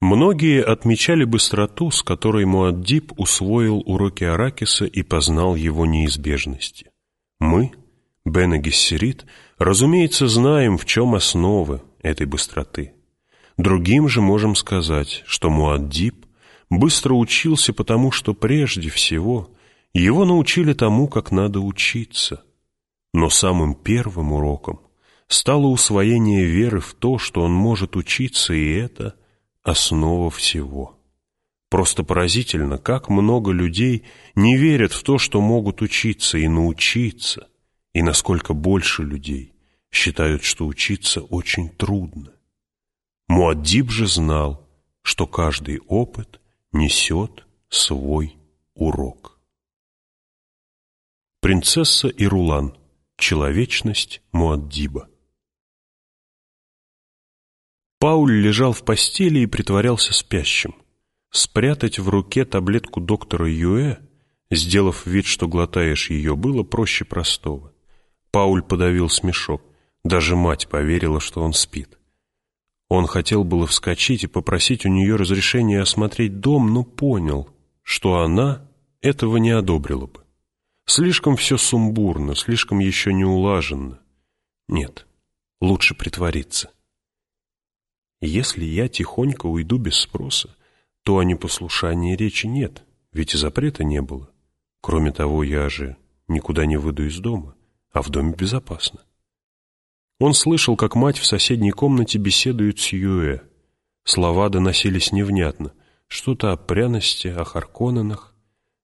Многие отмечали быстроту, с которой Муаддиб усвоил уроки Аракиса и познал его неизбежности. Мы, Бен Гессерит, разумеется, знаем, в чем основы этой быстроты. Другим же можем сказать, что Муаддиб быстро учился потому, что прежде всего его научили тому, как надо учиться. Но самым первым уроком стало усвоение веры в то, что он может учиться, и это основа всего. Просто поразительно, как много людей не верят в то, что могут учиться и научиться, и насколько больше людей считают, что учиться очень трудно. Муаддиб же знал, что каждый опыт несет свой урок. Принцесса и Рулан. Человечность Муаддиба. Пауль лежал в постели и притворялся спящим. Спрятать в руке таблетку доктора Юэ, сделав вид, что глотаешь ее, было проще простого. Пауль подавил смешок. Даже мать поверила, что он спит. Он хотел было вскочить и попросить у нее разрешения осмотреть дом, но понял, что она этого не одобрила бы. Слишком все сумбурно, слишком еще не улажено. Нет, лучше притвориться. Если я тихонько уйду без спроса, то о непослушании речи нет, ведь и запрета не было. Кроме того, я же никуда не выйду из дома, а в доме безопасно. Он слышал, как мать в соседней комнате беседует с Юэ. Слова доносились невнятно, что-то о пряности, о Харконненах.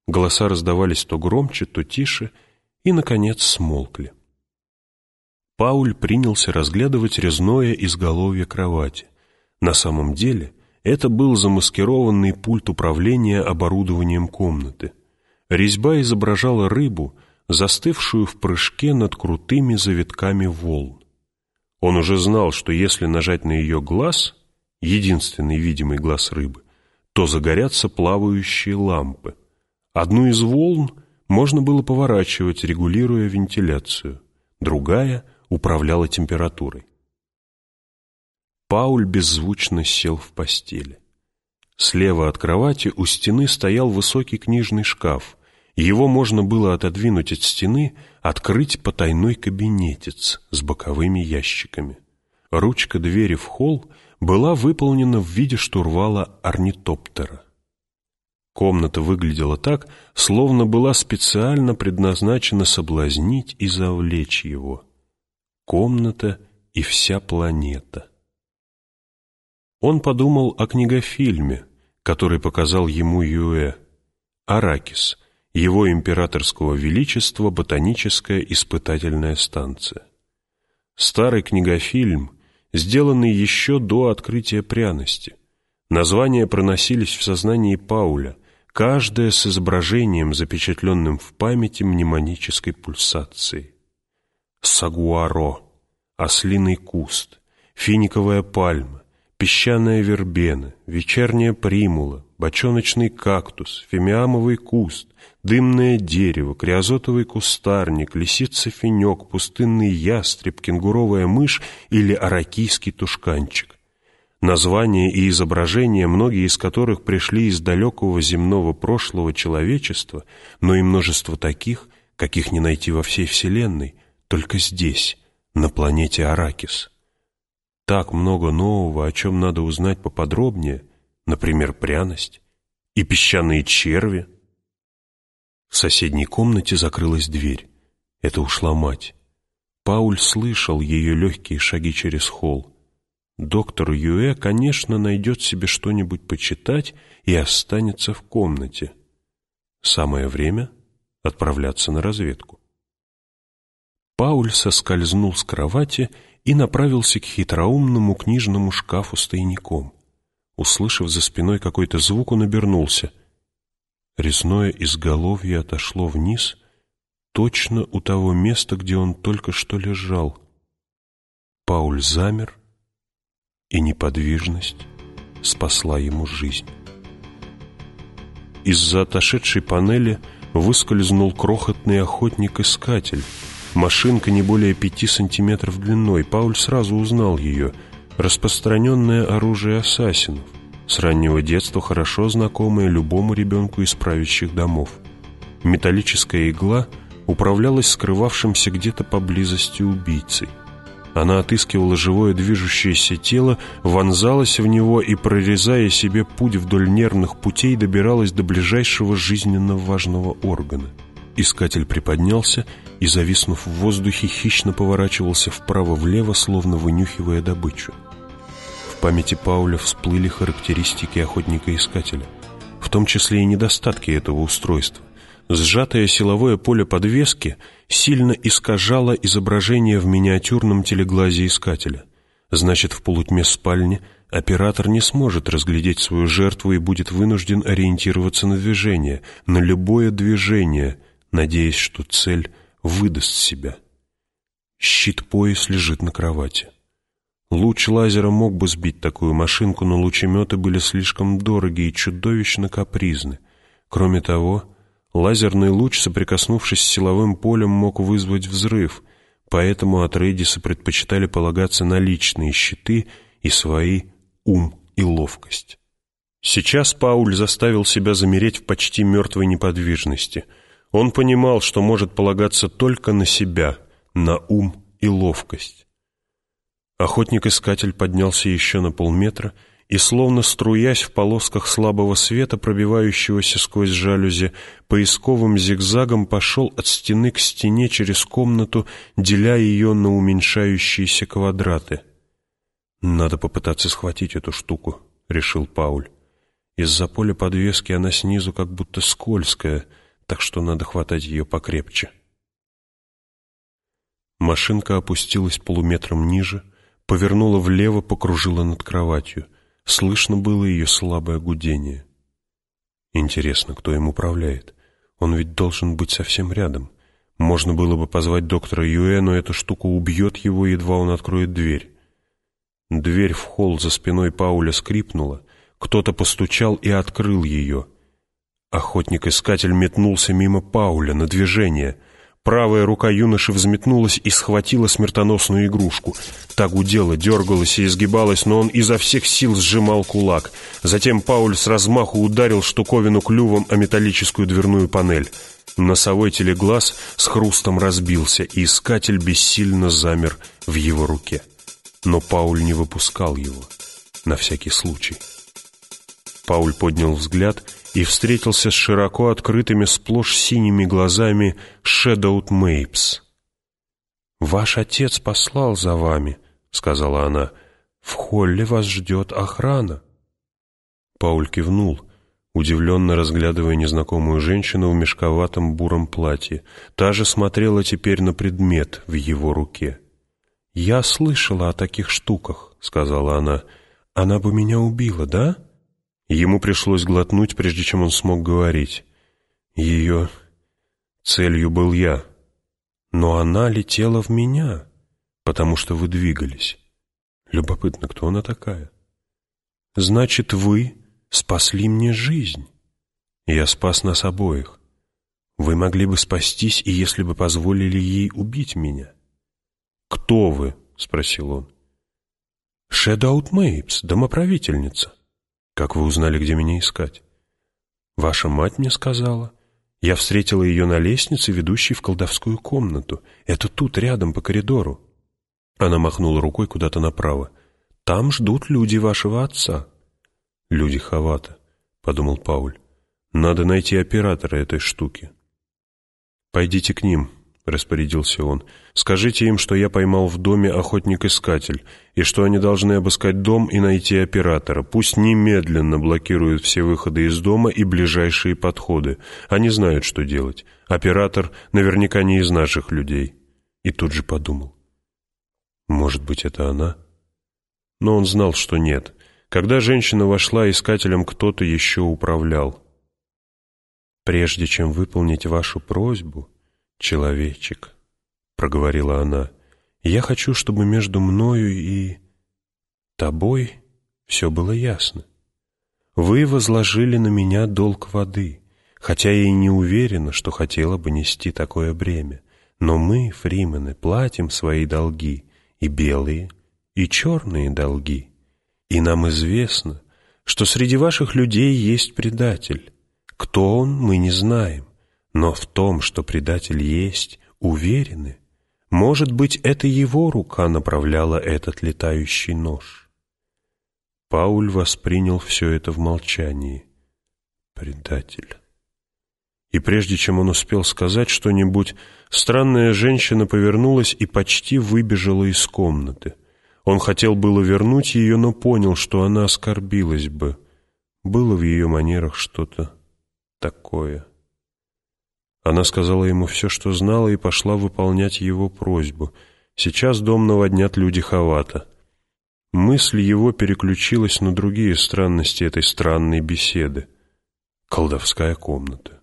Голоса раздавались то громче, то тише, и, наконец, смолкли. Пауль принялся разглядывать резное изголовье кровати. На самом деле это был замаскированный пульт управления оборудованием комнаты. Резьба изображала рыбу, застывшую в прыжке над крутыми завитками волн. Он уже знал, что если нажать на ее глаз, единственный видимый глаз рыбы, то загорятся плавающие лампы. Одну из волн можно было поворачивать, регулируя вентиляцию, другая управляла температурой. Пауль беззвучно сел в постели. Слева от кровати у стены стоял высокий книжный шкаф. Его можно было отодвинуть от стены, открыть потайной кабинетец с боковыми ящиками. Ручка двери в холл была выполнена в виде штурвала орнитоптера. Комната выглядела так, словно была специально предназначена соблазнить и завлечь его. Комната и вся планета — он подумал о книгофильме, который показал ему Юэ, «Аракис», его императорского величества ботаническая испытательная станция. Старый книгофильм, сделанный еще до открытия пряности. Названия проносились в сознании Пауля, каждое с изображением, запечатленным в памяти мнемонической пульсации. Сагуаро, ослиный куст, финиковая пальма, песчаная вербена, вечерняя примула, бочоночный кактус, фимиамовый куст, дымное дерево, криозотовый кустарник, лисица-финек, пустынный ястреб, кенгуровая мышь или аракийский тушканчик. Названия и изображения, многие из которых пришли из далекого земного прошлого человечества, но и множество таких, каких не найти во всей Вселенной, только здесь, на планете Аракис так много нового, о чем надо узнать поподробнее, например, пряность и песчаные черви. В соседней комнате закрылась дверь. Это ушла мать. Пауль слышал ее легкие шаги через холл. Доктор Юэ, конечно, найдет себе что-нибудь почитать и останется в комнате. Самое время отправляться на разведку. Пауль соскользнул с кровати и направился к хитроумному книжному шкафу с тайником. Услышав за спиной какой-то звук, он обернулся. Резное изголовье отошло вниз, точно у того места, где он только что лежал. Пауль замер, и неподвижность спасла ему жизнь. Из-за отошедшей панели выскользнул крохотный охотник-искатель — Машинка не более пяти сантиметров длиной. Пауль сразу узнал ее. Распространенное оружие ассасинов. с раннего детства хорошо знакомая любому ребенку из правящих домов. Металлическая игла управлялась скрывавшимся где-то поблизости убийцей. Она отыскивала живое движущееся тело, вонзалась в него и, прорезая себе путь вдоль нервных путей, добиралась до ближайшего жизненно важного органа. Искатель приподнялся и, зависнув в воздухе, хищно поворачивался вправо-влево, словно вынюхивая добычу. В памяти Пауля всплыли характеристики охотника-искателя, в том числе и недостатки этого устройства. Сжатое силовое поле подвески сильно искажало изображение в миниатюрном телеглазе искателя. Значит, в полутьме спальни оператор не сможет разглядеть свою жертву и будет вынужден ориентироваться на движение, на любое движение, надеясь, что цель выдаст себя. Щит-пояс лежит на кровати. Луч лазера мог бы сбить такую машинку, но лучеметы были слишком дороги и чудовищно капризны. Кроме того, лазерный луч, соприкоснувшись с силовым полем, мог вызвать взрыв, поэтому Атрейдисы предпочитали полагаться на личные щиты и свои ум и ловкость. Сейчас Пауль заставил себя замереть в почти мертвой неподвижности. Он понимал, что может полагаться только на себя, на ум и ловкость. Охотник-искатель поднялся еще на полметра и, словно струясь в полосках слабого света, пробивающегося сквозь жалюзи, поисковым зигзагом пошел от стены к стене через комнату, деля ее на уменьшающиеся квадраты. «Надо попытаться схватить эту штуку», — решил Пауль. «Из-за поля подвески она снизу как будто скользкая, так что надо хватать ее покрепче». Машинка опустилась полуметром ниже — повернула влево, покружила над кроватью. Слышно было ее слабое гудение. Интересно, кто им управляет? Он ведь должен быть совсем рядом. Можно было бы позвать доктора Юэ, но эта штука убьет его, едва он откроет дверь. Дверь в холл за спиной Пауля скрипнула. Кто-то постучал и открыл ее. Охотник-искатель метнулся мимо Пауля на движение. Правая рука юноши взметнулась и схватила смертоносную игрушку. Та гудела, дергалась и изгибалась, но он изо всех сил сжимал кулак. Затем Пауль с размаху ударил штуковину клювом о металлическую дверную панель. Носовой телеглаз с хрустом разбился, и искатель бессильно замер в его руке. Но Пауль не выпускал его, на всякий случай. Пауль поднял взгляд и встретился с широко открытыми сплошь синими глазами Шэдоут Мейпс. «Ваш отец послал за вами», — сказала она. «В холле вас ждет охрана». Пауль кивнул, удивленно разглядывая незнакомую женщину в мешковатом буром платье. Та же смотрела теперь на предмет в его руке. «Я слышала о таких штуках», — сказала она. «Она бы меня убила, да?» Ему пришлось глотнуть, прежде чем он смог говорить. Ее целью был я. Но она летела в меня, потому что вы двигались. Любопытно, кто она такая? Значит, вы спасли мне жизнь. Я спас нас обоих. Вы могли бы спастись, и если бы позволили ей убить меня. «Кто вы?» — спросил он. «Шэдаут Мейпс, домоправительница». «Как вы узнали, где меня искать?» «Ваша мать мне сказала. Я встретила ее на лестнице, ведущей в колдовскую комнату. Это тут, рядом, по коридору». Она махнула рукой куда-то направо. «Там ждут люди вашего отца». «Люди Хавата», — подумал Пауль. «Надо найти оператора этой штуки». «Пойдите к ним», — распорядился он. «Скажите им, что я поймал в доме охотник-искатель, и что они должны обыскать дом и найти оператора. Пусть немедленно блокируют все выходы из дома и ближайшие подходы. Они знают, что делать. Оператор наверняка не из наших людей». И тут же подумал. «Может быть, это она?» Но он знал, что нет. Когда женщина вошла, искателем кто-то еще управлял. «Прежде чем выполнить вашу просьбу», «Человечек», — проговорила она, — «я хочу, чтобы между мною и тобой все было ясно. Вы возложили на меня долг воды, хотя я и не уверена, что хотела бы нести такое бремя. Но мы, фримены, платим свои долги, и белые, и черные долги. И нам известно, что среди ваших людей есть предатель. Кто он, мы не знаем, но в том, что предатель есть, уверены. Может быть, это его рука направляла этот летающий нож. Пауль воспринял все это в молчании. Предатель. И прежде чем он успел сказать что-нибудь, странная женщина повернулась и почти выбежала из комнаты. Он хотел было вернуть ее, но понял, что она оскорбилась бы. Было в ее манерах что-то такое. Она сказала ему все, что знала, и пошла выполнять его просьбу. Сейчас дом наводнят люди Хавата. Мысль его переключилась на другие странности этой странной беседы. Колдовская комната.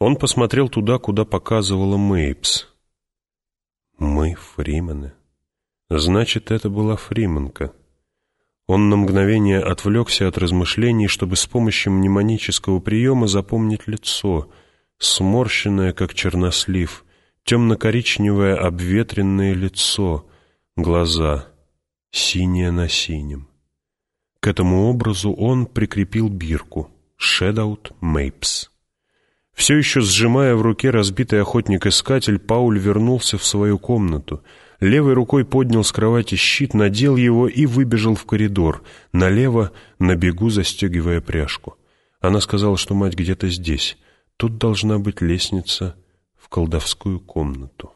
Он посмотрел туда, куда показывала Мейпс. Мы Фримены. Значит, это была Фриманка. Он на мгновение отвлекся от размышлений, чтобы с помощью мнемонического приема запомнить лицо, сморщенное, как чернослив, темно-коричневое обветренное лицо, глаза, синее на синем. К этому образу он прикрепил бирку «Шэдаут Мейпс». Все еще сжимая в руке разбитый охотник-искатель, Пауль вернулся в свою комнату — левой рукой поднял с кровати щит, надел его и выбежал в коридор, налево, на бегу застегивая пряжку. Она сказала, что мать где-то здесь. Тут должна быть лестница в колдовскую комнату.